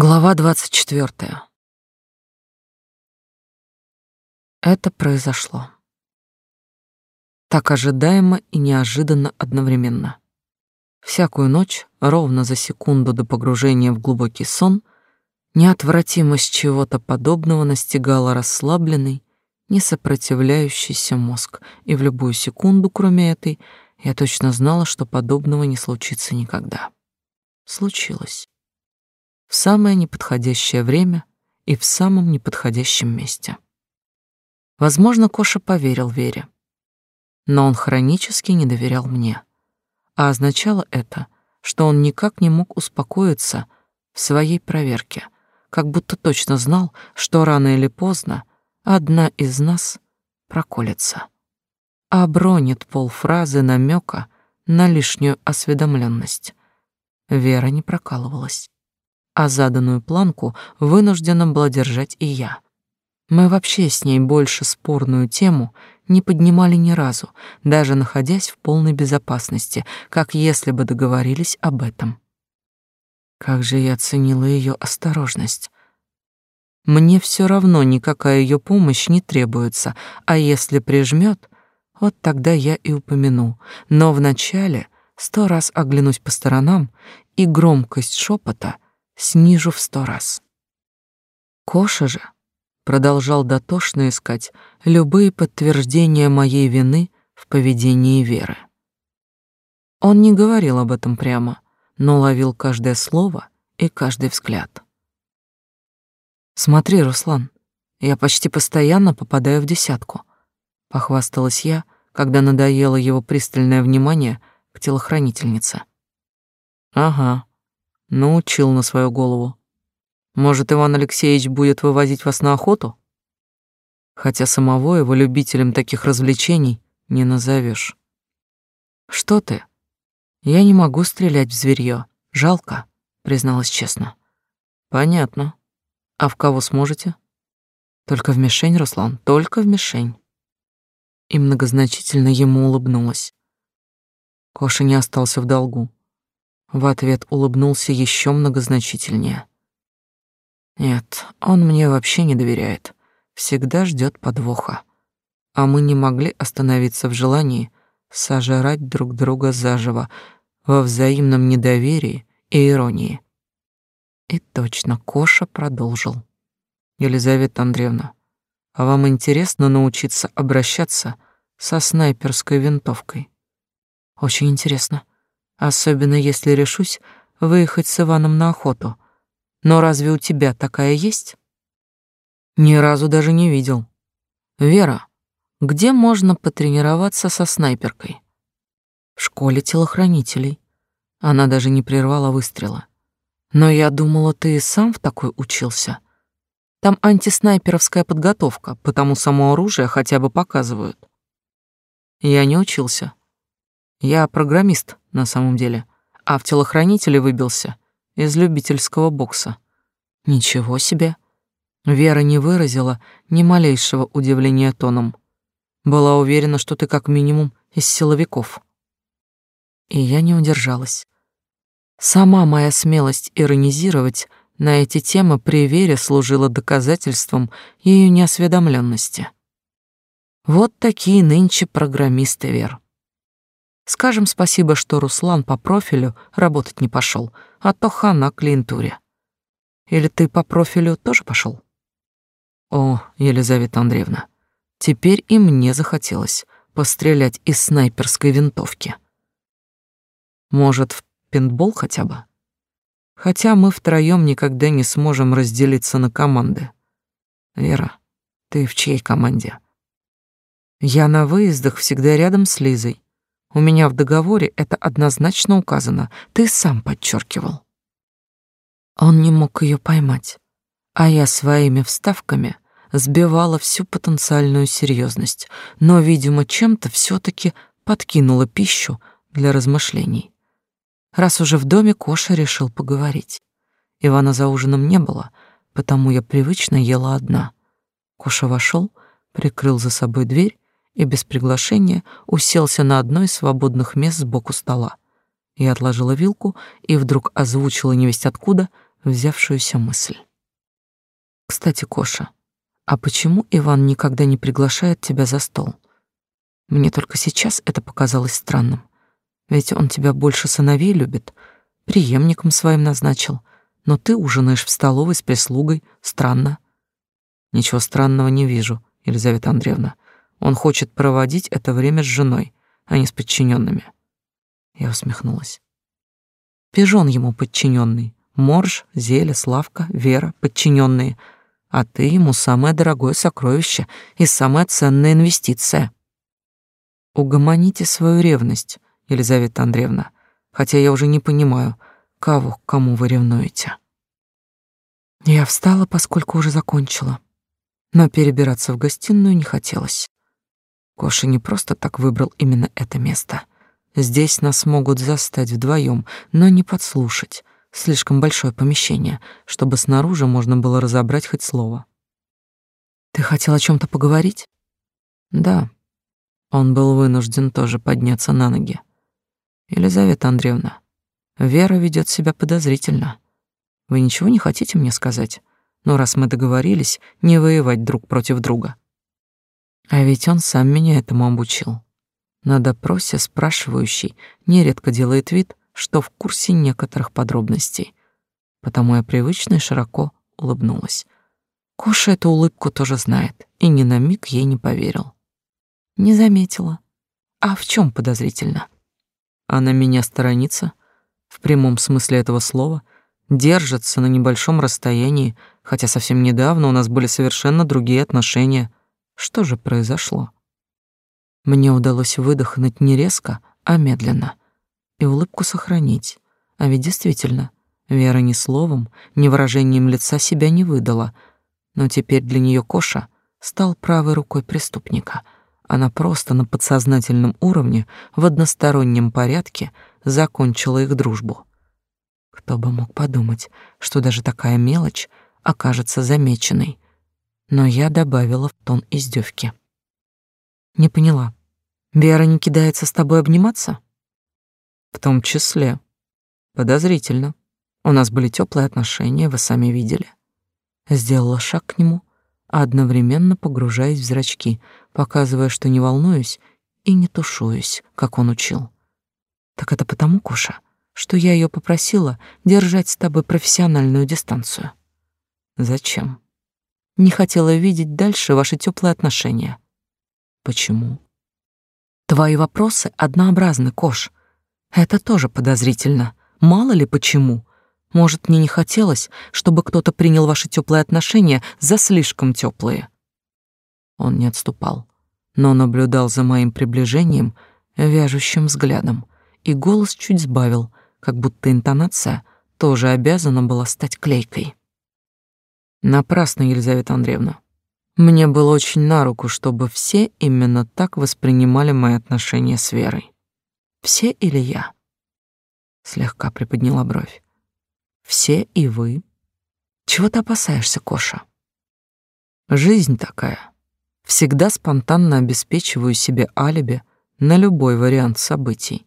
Глава двадцать четвертая. Это произошло. Так ожидаемо и неожиданно одновременно. Всякую ночь, ровно за секунду до погружения в глубокий сон, неотвратимость чего-то подобного настигала расслабленный, несопротивляющийся мозг, и в любую секунду, кроме этой, я точно знала, что подобного не случится никогда. Случилось в самое неподходящее время и в самом неподходящем месте. Возможно, Коша поверил Вере, но он хронически не доверял мне. А означало это, что он никак не мог успокоиться в своей проверке, как будто точно знал, что рано или поздно одна из нас проколется, обронит полфразы намека на лишнюю осведомленность. Вера не прокалывалась а заданную планку вынуждена была держать и я. Мы вообще с ней больше спорную тему не поднимали ни разу, даже находясь в полной безопасности, как если бы договорились об этом. Как же я ценила ее осторожность. Мне все равно никакая ее помощь не требуется, а если прижмет, вот тогда я и упомяну. Но вначале сто раз оглянусь по сторонам, и громкость шепота — снижу в сто раз. Коша же продолжал дотошно искать любые подтверждения моей вины в поведении Веры. Он не говорил об этом прямо, но ловил каждое слово и каждый взгляд. «Смотри, Руслан, я почти постоянно попадаю в десятку», — похвасталась я, когда надоело его пристальное внимание к телохранительнице. «Ага», Научил на свою голову. Может, Иван Алексеевич будет вывозить вас на охоту? Хотя самого его любителем таких развлечений не назовешь. Что ты? Я не могу стрелять в зверье. Жалко, призналась честно. Понятно. А в кого сможете? Только в мишень, Руслан, только в мишень. И многозначительно ему улыбнулась. Коша не остался в долгу. В ответ улыбнулся еще многозначительнее. Нет, он мне вообще не доверяет. Всегда ждет подвоха. А мы не могли остановиться в желании сожрать друг друга заживо во взаимном недоверии и иронии. И точно Коша продолжил. Елизавета Андреевна, а вам интересно научиться обращаться со снайперской винтовкой? Очень интересно особенно если решусь выехать с Иваном на охоту. Но разве у тебя такая есть? Ни разу даже не видел. Вера, где можно потренироваться со снайперкой? В школе телохранителей. Она даже не прервала выстрела. Но я думала, ты и сам в такой учился. Там антиснайперовская подготовка, потому само оружие хотя бы показывают. Я не учился. Я программист на самом деле, а в телохранителе выбился из любительского бокса. Ничего себе. Вера не выразила ни малейшего удивления тоном. Была уверена, что ты как минимум из силовиков. И я не удержалась. Сама моя смелость иронизировать на эти темы при Вере служила доказательством ее неосведомленности. Вот такие нынче программисты, Вер. Скажем спасибо, что Руслан по профилю работать не пошел, а то хана клиентуре. Или ты по профилю тоже пошел? О, Елизавета Андреевна, теперь и мне захотелось пострелять из снайперской винтовки. Может, в пинтбол хотя бы? Хотя мы втроем никогда не сможем разделиться на команды. Вера, ты в чьей команде? Я на выездах всегда рядом с Лизой. У меня в договоре это однозначно указано. Ты сам подчеркивал. Он не мог ее поймать, а я своими вставками сбивала всю потенциальную серьезность, но, видимо, чем-то все таки подкинула пищу для размышлений. Раз уже в доме Коша решил поговорить. Ивана за ужином не было, потому я привычно ела одна. Коша вошел, прикрыл за собой дверь и без приглашения уселся на одно из свободных мест сбоку стола. Я отложила вилку и вдруг озвучила невесть откуда взявшуюся мысль. Кстати, Коша, а почему Иван никогда не приглашает тебя за стол? Мне только сейчас это показалось странным. Ведь он тебя больше сыновей любит, преемником своим назначил, но ты ужинаешь в столовой с прислугой. Странно. Ничего странного не вижу, Елизавета Андреевна. Он хочет проводить это время с женой, а не с подчиненными. Я усмехнулась. Пижон ему подчиненный, Морж, Зеля, Славка, Вера подчиненные, а ты ему самое дорогое сокровище и самая ценная инвестиция. Угомоните свою ревность, Елизавета Андреевна, хотя я уже не понимаю, кого к кому вы ревнуете. Я встала, поскольку уже закончила, но перебираться в гостиную не хотелось. Коша не просто так выбрал именно это место. Здесь нас могут застать вдвоем, но не подслушать. Слишком большое помещение, чтобы снаружи можно было разобрать хоть слово. Ты хотел о чем то поговорить? Да. Он был вынужден тоже подняться на ноги. Елизавета Андреевна, Вера ведет себя подозрительно. Вы ничего не хотите мне сказать? Но раз мы договорились не воевать друг против друга. А ведь он сам меня этому обучил. На допросе спрашивающий нередко делает вид, что в курсе некоторых подробностей. Потому я привычно и широко улыбнулась. Коша эту улыбку тоже знает и ни на миг ей не поверил. Не заметила. А в чем подозрительно? Она меня сторонится, в прямом смысле этого слова, держится на небольшом расстоянии, хотя совсем недавно у нас были совершенно другие отношения. Что же произошло? Мне удалось выдохнуть не резко, а медленно — и улыбку сохранить. А ведь действительно, Вера ни словом, ни выражением лица себя не выдала, но теперь для нее Коша стал правой рукой преступника. Она просто на подсознательном уровне в одностороннем порядке закончила их дружбу. Кто бы мог подумать, что даже такая мелочь окажется замеченной. Но я добавила в тон издевки. Не поняла. Вера не кидается с тобой обниматься? В том числе. Подозрительно. У нас были теплые отношения, вы сами видели. Сделала шаг к нему, одновременно погружаясь в зрачки, показывая, что не волнуюсь и не тушуюсь, как он учил. Так это потому, Куша, что я ее попросила держать с тобой профессиональную дистанцию. Зачем? Не хотела видеть дальше ваши теплые отношения. Почему? Твои вопросы однообразны, Кош. Это тоже подозрительно. Мало ли почему. Может, мне не хотелось, чтобы кто-то принял ваши теплые отношения за слишком теплые. Он не отступал, но наблюдал за моим приближением вяжущим взглядом, и голос чуть сбавил, как будто интонация тоже обязана была стать клейкой. Напрасно, Елизавета Андреевна. Мне было очень на руку, чтобы все именно так воспринимали мои отношения с Верой. Все или я? Слегка приподняла бровь. Все и вы. Чего ты опасаешься, Коша? Жизнь такая. Всегда спонтанно обеспечиваю себе алиби на любой вариант событий.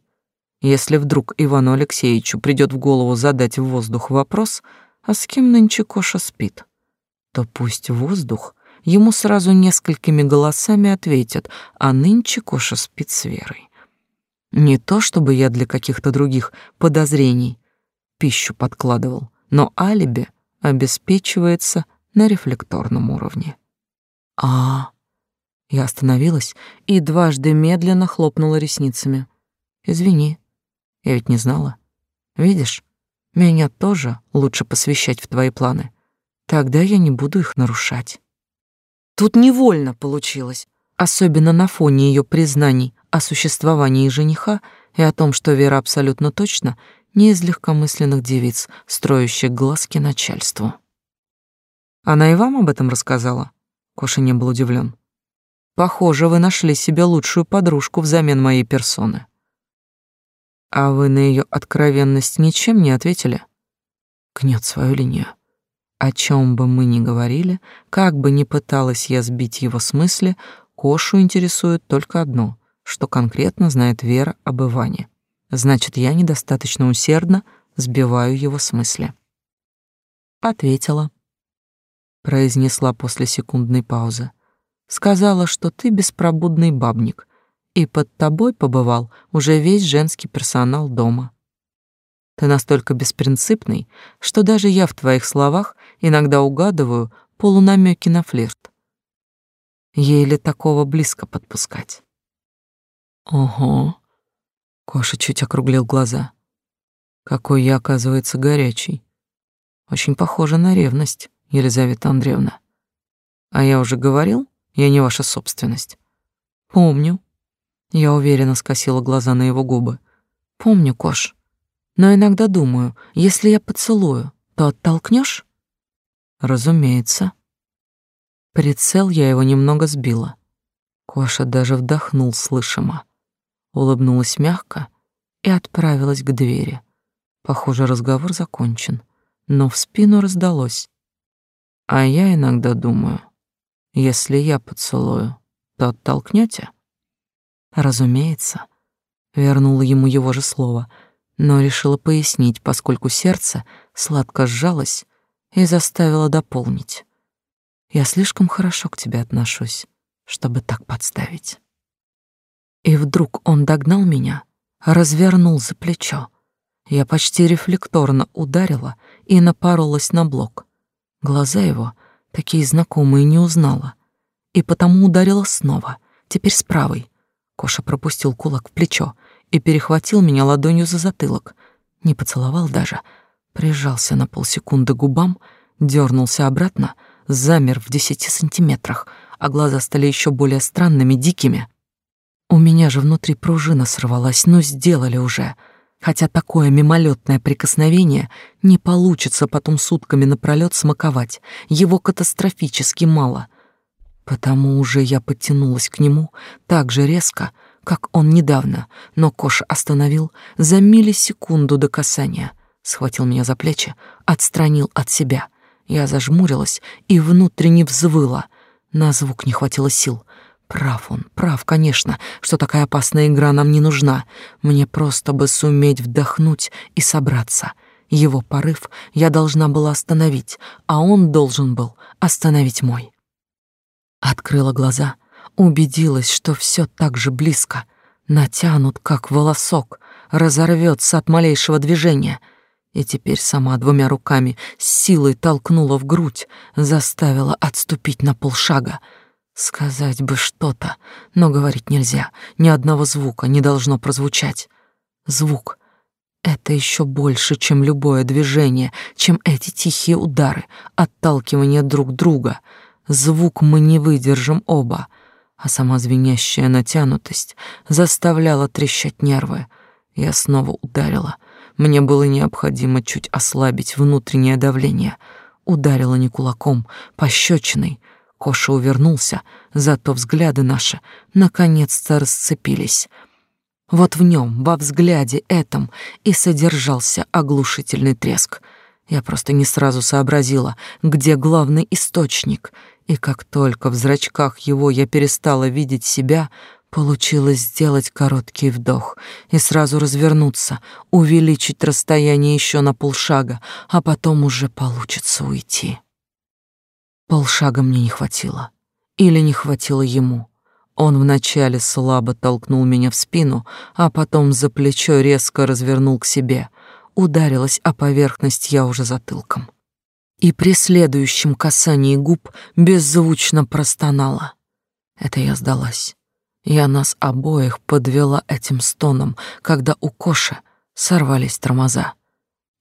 Если вдруг Ивану Алексеевичу придет в голову задать в воздух вопрос, а с кем нынче Коша спит, то пусть воздух ему сразу несколькими голосами ответит, а нынче Коша спит с Верой. Не то чтобы я для каких-то других подозрений пищу подкладывал, но алиби обеспечивается на рефлекторном уровне. А, я остановилась и дважды медленно хлопнула ресницами. Извини, я ведь не знала. Видишь, меня тоже лучше посвящать в твои планы. Тогда я не буду их нарушать. Тут невольно получилось, особенно на фоне ее признаний о существовании жениха и о том, что Вера абсолютно точно не из легкомысленных девиц, строящих глазки начальству. Она и вам об этом рассказала? Коша не был удивлен. Похоже, вы нашли себе лучшую подружку взамен моей персоны. А вы на ее откровенность ничем не ответили? Гнет свою линию. О чем бы мы ни говорили, как бы ни пыталась я сбить его с мысли, Кошу интересует только одно что конкретно знает Вера об Иване. Значит, я недостаточно усердно сбиваю его с мысли. Ответила. Произнесла после секундной паузы. Сказала, что ты беспробудный бабник, и под тобой побывал уже весь женский персонал дома. Ты настолько беспринципный, что даже я в твоих словах иногда угадываю полунамеки на флирт. Ей ли такого близко подпускать? Ого. Коша чуть округлил глаза. Какой я, оказывается, горячий. Очень похоже на ревность, Елизавета Андреевна. А я уже говорил, я не ваша собственность. Помню. Я уверенно скосила глаза на его губы. Помню, Кош. Но иногда думаю, если я поцелую, то оттолкнешь? Разумеется. Прицел я его немного сбила. Коша даже вдохнул слышимо. Улыбнулась мягко и отправилась к двери. Похоже, разговор закончен, но в спину раздалось. А я иногда думаю, если я поцелую, то оттолкнете? Разумеется. Вернула ему его же слово, но решила пояснить, поскольку сердце сладко сжалось и заставило дополнить. Я слишком хорошо к тебе отношусь, чтобы так подставить. И вдруг он догнал меня, развернул за плечо. Я почти рефлекторно ударила и напоролась на блок. Глаза его, такие знакомые, не узнала. И потому ударила снова, теперь с правой. Коша пропустил кулак в плечо и перехватил меня ладонью за затылок. Не поцеловал даже, прижался на полсекунды губам, дернулся обратно, замер в десяти сантиметрах, а глаза стали еще более странными, дикими. У меня же внутри пружина сорвалась, но сделали уже — хотя такое мимолетное прикосновение не получится потом сутками напролёт смаковать, его катастрофически мало. Потому уже я подтянулась к нему так же резко, как он недавно, но Кош остановил за миллисекунду до касания, схватил меня за плечи, отстранил от себя. Я зажмурилась и внутренне взвыла. На звук не хватило сил — Прав он, прав, конечно, что такая опасная игра нам не нужна. Мне просто бы суметь вдохнуть и собраться. Его порыв я должна была остановить, а он должен был остановить мой. Открыла глаза, убедилась, что все так же близко, натянут, как волосок, разорвется от малейшего движения — и теперь сама двумя руками с силой толкнула в грудь, заставила отступить на полшага. Сказать бы что-то, но говорить нельзя. Ни одного звука не должно прозвучать. Звук — это еще больше, чем любое движение, чем эти тихие удары, отталкивание друг друга. Звук мы не выдержим оба, а сама звенящая натянутость заставляла трещать нервы. Я снова ударила. Мне было необходимо чуть ослабить внутреннее давление. Ударила не кулаком, пощечиной — Коша увернулся, зато взгляды наши наконец-то расцепились. Вот в нем, во взгляде этом, и содержался оглушительный треск. Я просто не сразу сообразила, где главный источник, и как только в зрачках его я перестала видеть себя, получилось сделать короткий вдох и сразу развернуться, увеличить расстояние еще на полшага, а потом уже получится уйти. Полшага мне не хватило. Или не хватило ему. Он вначале слабо толкнул меня в спину, а потом за плечо резко развернул к себе. Ударилась о поверхность я уже затылком. И при следующем касании губ беззвучно простонала. Это я сдалась. Я нас обоих подвела этим стоном, когда у Коши сорвались тормоза.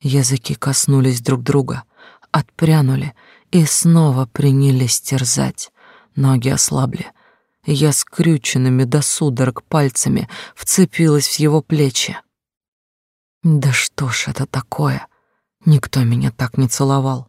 Языки коснулись друг друга, отпрянули — и снова принялись терзать. Ноги ослабли. Я скрюченными до судорог пальцами вцепилась в его плечи. Да что ж это такое? Никто меня так не целовал,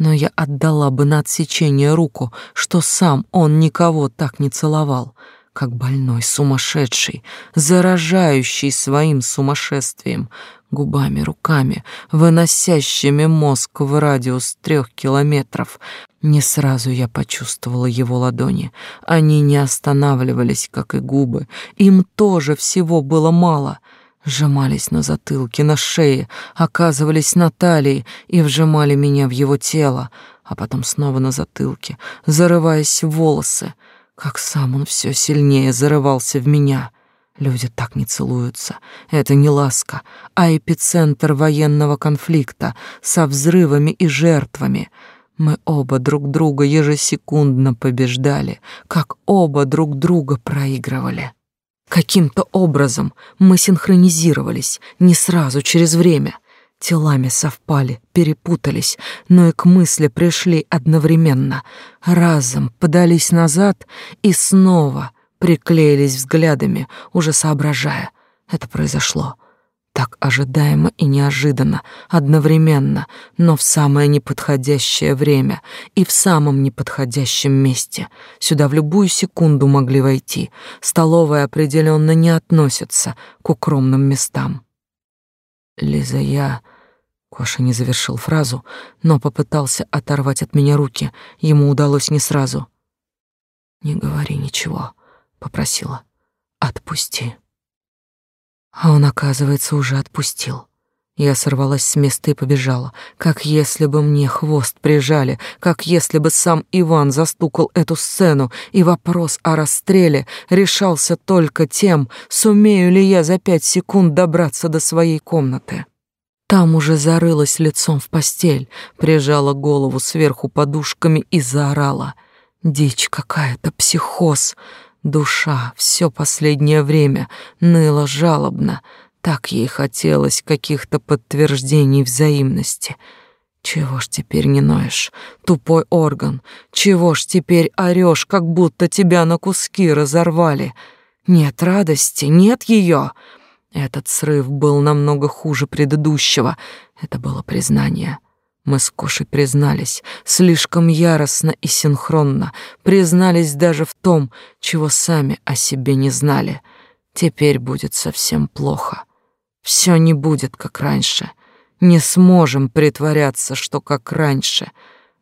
но я отдала бы на отсечение руку, что сам он никого так не целовал, как больной, сумасшедший, заражающий своим сумасшествием, губами, руками, выносящими мозг в радиус трех километров. Не сразу я почувствовала его ладони. Они не останавливались, как и губы. Им тоже всего было мало. Сжимались на затылке, на шее, оказывались на талии и вжимали меня в его тело, а потом снова на затылке, зарываясь в волосы. Как сам он все сильнее зарывался в меня. Люди так не целуются. Это не ласка, а эпицентр военного конфликта со взрывами и жертвами. Мы оба друг друга ежесекундно побеждали, как оба друг друга проигрывали. Каким-то образом мы синхронизировались, не сразу, через время. Телами совпали, перепутались, но и к мысли пришли одновременно. Разом подались назад и снова приклеились взглядами, уже соображая. Это произошло. Так ожидаемо и неожиданно, одновременно, но в самое неподходящее время и в самом неподходящем месте. Сюда в любую секунду могли войти. Столовая определенно не относится к укромным местам. Лиза, я... Коша не завершил фразу, но попытался оторвать от меня руки. Ему удалось не сразу. «Не говори ничего», — попросила. «Отпусти». А он, оказывается, уже отпустил. Я сорвалась с места и побежала, как если бы мне хвост прижали, как если бы сам Иван застукал эту сцену, и вопрос о расстреле решался только тем, сумею ли я за пять секунд добраться до своей комнаты. Там уже зарылась лицом в постель, прижала голову сверху подушками и заорала. Дичь какая-то, психоз. Душа все последнее время ныла жалобно, так ей хотелось каких-то подтверждений взаимности. Чего ж теперь не ноешь, тупой орган? Чего ж теперь орешь, как будто тебя на куски разорвали? Нет радости, нет ее. Этот срыв был намного хуже предыдущего. Это было признание. Мы с Кошей признались, слишком яростно и синхронно, признались даже в том, чего сами о себе не знали. Теперь будет совсем плохо. Все не будет, как раньше. Не сможем притворяться, что как раньше.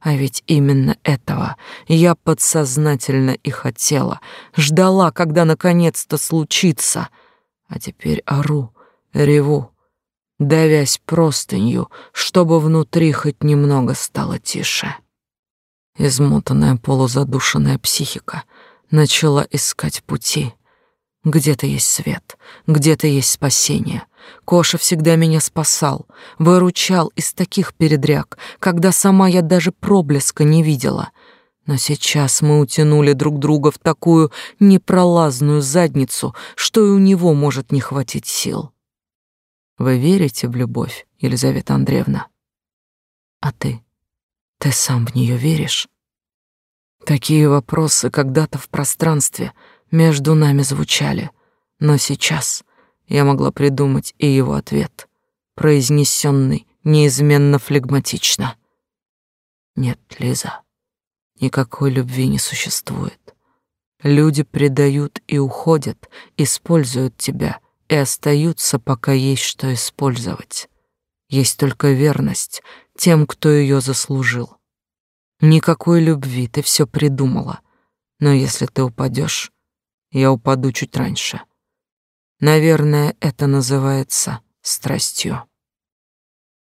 А ведь именно этого я подсознательно и хотела, ждала, когда наконец-то случится. А теперь ору, реву, давясь простынью, чтобы внутри хоть немного стало тише. Измотанная полузадушенная психика начала искать пути. Где-то есть свет, где-то есть спасение. Коша всегда меня спасал, выручал из таких передряг, когда сама я даже проблеска не видела. Но сейчас мы утянули друг друга в такую непролазную задницу, что и у него может не хватить сил. Вы верите в любовь, Елизавета Андреевна? А ты? Ты сам в нее веришь? Такие вопросы когда-то в пространстве между нами звучали, но сейчас я могла придумать и его ответ, произнесенный неизменно флегматично. Нет, Лиза, никакой любви не существует. Люди предают и уходят, используют тебя — и остаются, пока есть что использовать. Есть только верность тем, кто ее заслужил. Никакой любви, ты все придумала. Но если ты упадешь, я упаду чуть раньше. Наверное, это называется страстью.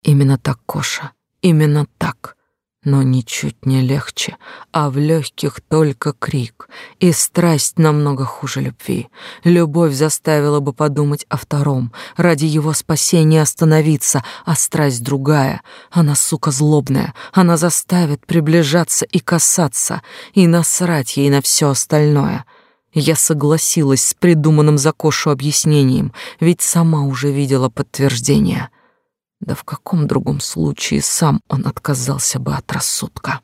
Именно так, Коша, именно так но ничуть не легче, а в легких только крик, и страсть намного хуже любви. Любовь заставила бы подумать о втором, ради его спасения остановиться, а страсть другая. Она, сука, злобная, она заставит приближаться и касаться, и насрать ей на все остальное. Я согласилась с придуманным за Кошу объяснением, ведь сама уже видела подтверждение — да в каком другом случае сам он отказался бы от рассудка?